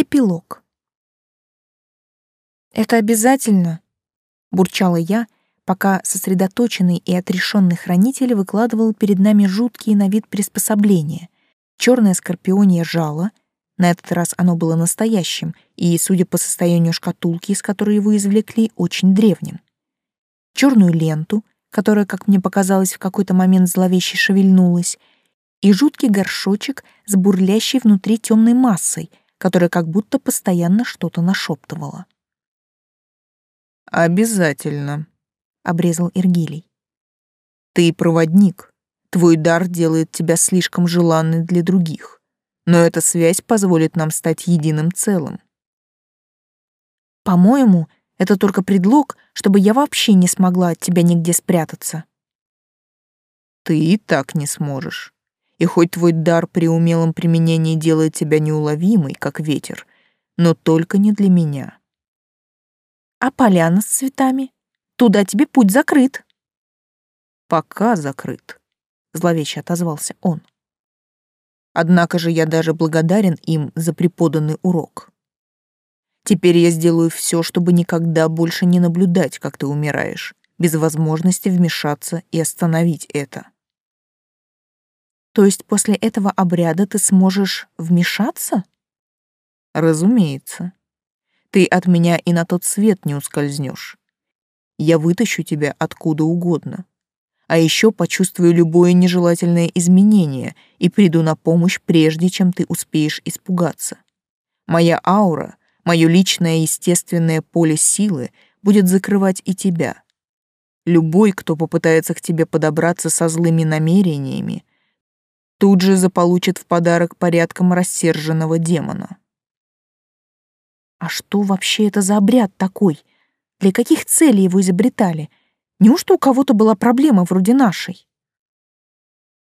Эпилог. «Это обязательно?» — бурчала я, пока сосредоточенный и отрешенный хранитель выкладывал перед нами жуткие на вид приспособления. Черное скорпионье жало, на этот раз оно было настоящим и, судя по состоянию шкатулки, из которой его извлекли, очень древним. Черную ленту, которая, как мне показалось, в какой-то момент зловеще шевельнулась, и жуткий горшочек с бурлящей внутри темной массой, которая как будто постоянно что-то нашептывала. «Обязательно», — обрезал Иргилий. «Ты проводник. Твой дар делает тебя слишком желанной для других, но эта связь позволит нам стать единым целым». «По-моему, это только предлог, чтобы я вообще не смогла от тебя нигде спрятаться». «Ты и так не сможешь. И хоть твой дар при умелом применении делает тебя неуловимой, как ветер, но только не для меня». «А поляна с цветами?» Туда тебе путь закрыт. Пока закрыт, зловеще отозвался он. Однако же я даже благодарен им за преподанный урок. Теперь я сделаю все, чтобы никогда больше не наблюдать, как ты умираешь, без возможности вмешаться и остановить это. То есть после этого обряда ты сможешь вмешаться? Разумеется. Ты от меня и на тот свет не ускользнешь. Я вытащу тебя откуда угодно. А еще почувствую любое нежелательное изменение и приду на помощь, прежде чем ты успеешь испугаться. Моя аура, мое личное естественное поле силы будет закрывать и тебя. Любой, кто попытается к тебе подобраться со злыми намерениями, тут же заполучит в подарок порядком рассерженного демона. А что вообще это за обряд такой? Для каких целей его изобретали? Неужто у кого-то была проблема вроде нашей?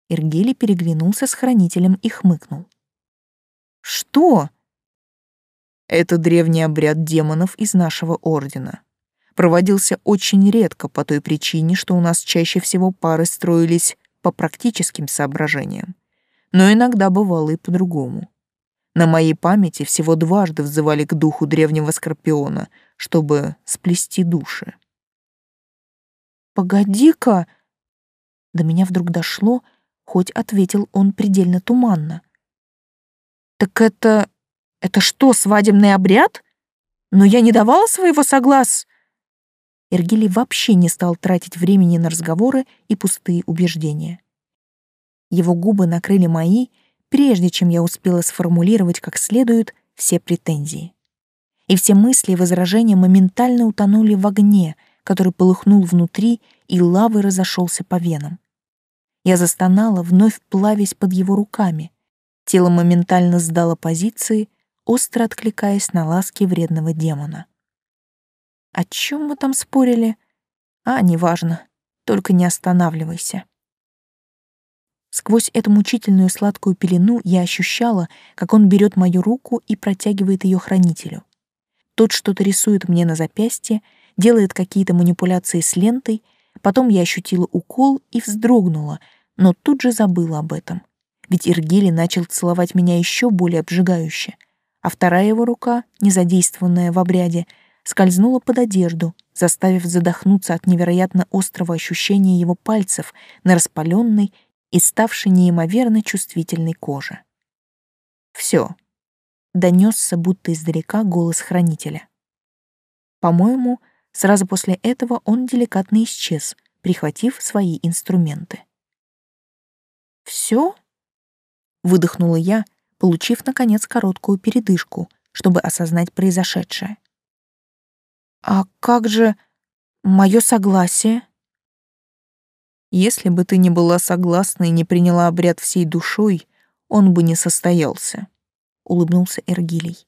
Иргели переглянулся с хранителем и хмыкнул. «Что?» «Это древний обряд демонов из нашего ордена. Проводился очень редко по той причине, что у нас чаще всего пары строились по практическим соображениям. Но иногда бывало и по-другому. На моей памяти всего дважды взывали к духу древнего скорпиона, чтобы сплести души. «Погоди-ка!» До меня вдруг дошло, хоть ответил он предельно туманно. «Так это... это что, свадебный обряд? Но я не давала своего соглас...» Эргили вообще не стал тратить времени на разговоры и пустые убеждения. Его губы накрыли мои, прежде чем я успела сформулировать как следует все претензии. И все мысли и возражения моментально утонули в огне, который полыхнул внутри и лавой разошелся по венам. Я застонала, вновь плавясь под его руками. Тело моментально сдало позиции, остро откликаясь на ласки вредного демона. О чем мы там спорили? А, неважно, только не останавливайся. Сквозь эту мучительную сладкую пелену я ощущала, как он берет мою руку и протягивает ее хранителю. Тот что-то рисует мне на запястье, делает какие-то манипуляции с лентой, потом я ощутила укол и вздрогнула, но тут же забыла об этом. Ведь Иргели начал целовать меня еще более обжигающе, а вторая его рука, не задействованная в обряде, скользнула под одежду, заставив задохнуться от невероятно острого ощущения его пальцев на распаленной и ставшей неимоверно чувствительной кожи. Все. Донесся будто издалека голос хранителя. По-моему, сразу после этого он деликатно исчез, прихватив свои инструменты. Все? выдохнула я, получив наконец короткую передышку, чтобы осознать произошедшее. А как же мое согласие? Если бы ты не была согласна и не приняла обряд всей душой, он бы не состоялся, — улыбнулся Эргилий.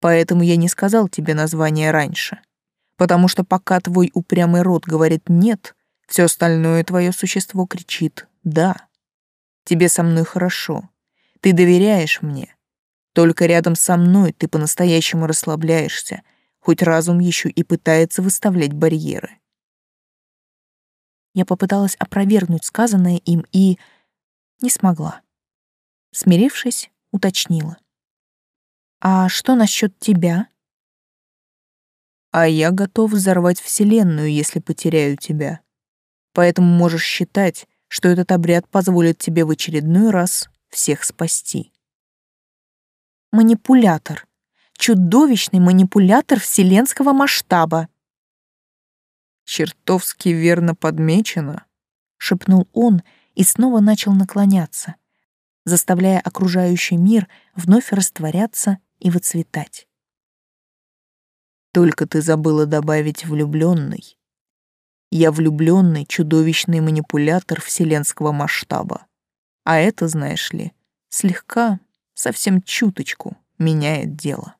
Поэтому я не сказал тебе название раньше, потому что пока твой упрямый рот говорит «нет», все остальное твое существо кричит «да». Тебе со мной хорошо, ты доверяешь мне. Только рядом со мной ты по-настоящему расслабляешься, хоть разум еще и пытается выставлять барьеры. Я попыталась опровергнуть сказанное им и... не смогла. Смирившись, уточнила. А что насчет тебя? А я готов взорвать Вселенную, если потеряю тебя. Поэтому можешь считать, что этот обряд позволит тебе в очередной раз всех спасти. Манипулятор. Чудовищный манипулятор вселенского масштаба. Чертовски верно подмечено, шепнул он и снова начал наклоняться, заставляя окружающий мир вновь растворяться и выцветать. Только ты забыла добавить влюбленный. Я влюбленный чудовищный манипулятор вселенского масштаба. А это, знаешь ли, слегка, совсем чуточку меняет дело.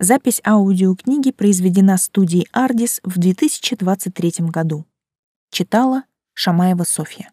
Запись аудиокниги произведена студией «Ардис» в 2023 году. Читала Шамаева Софья.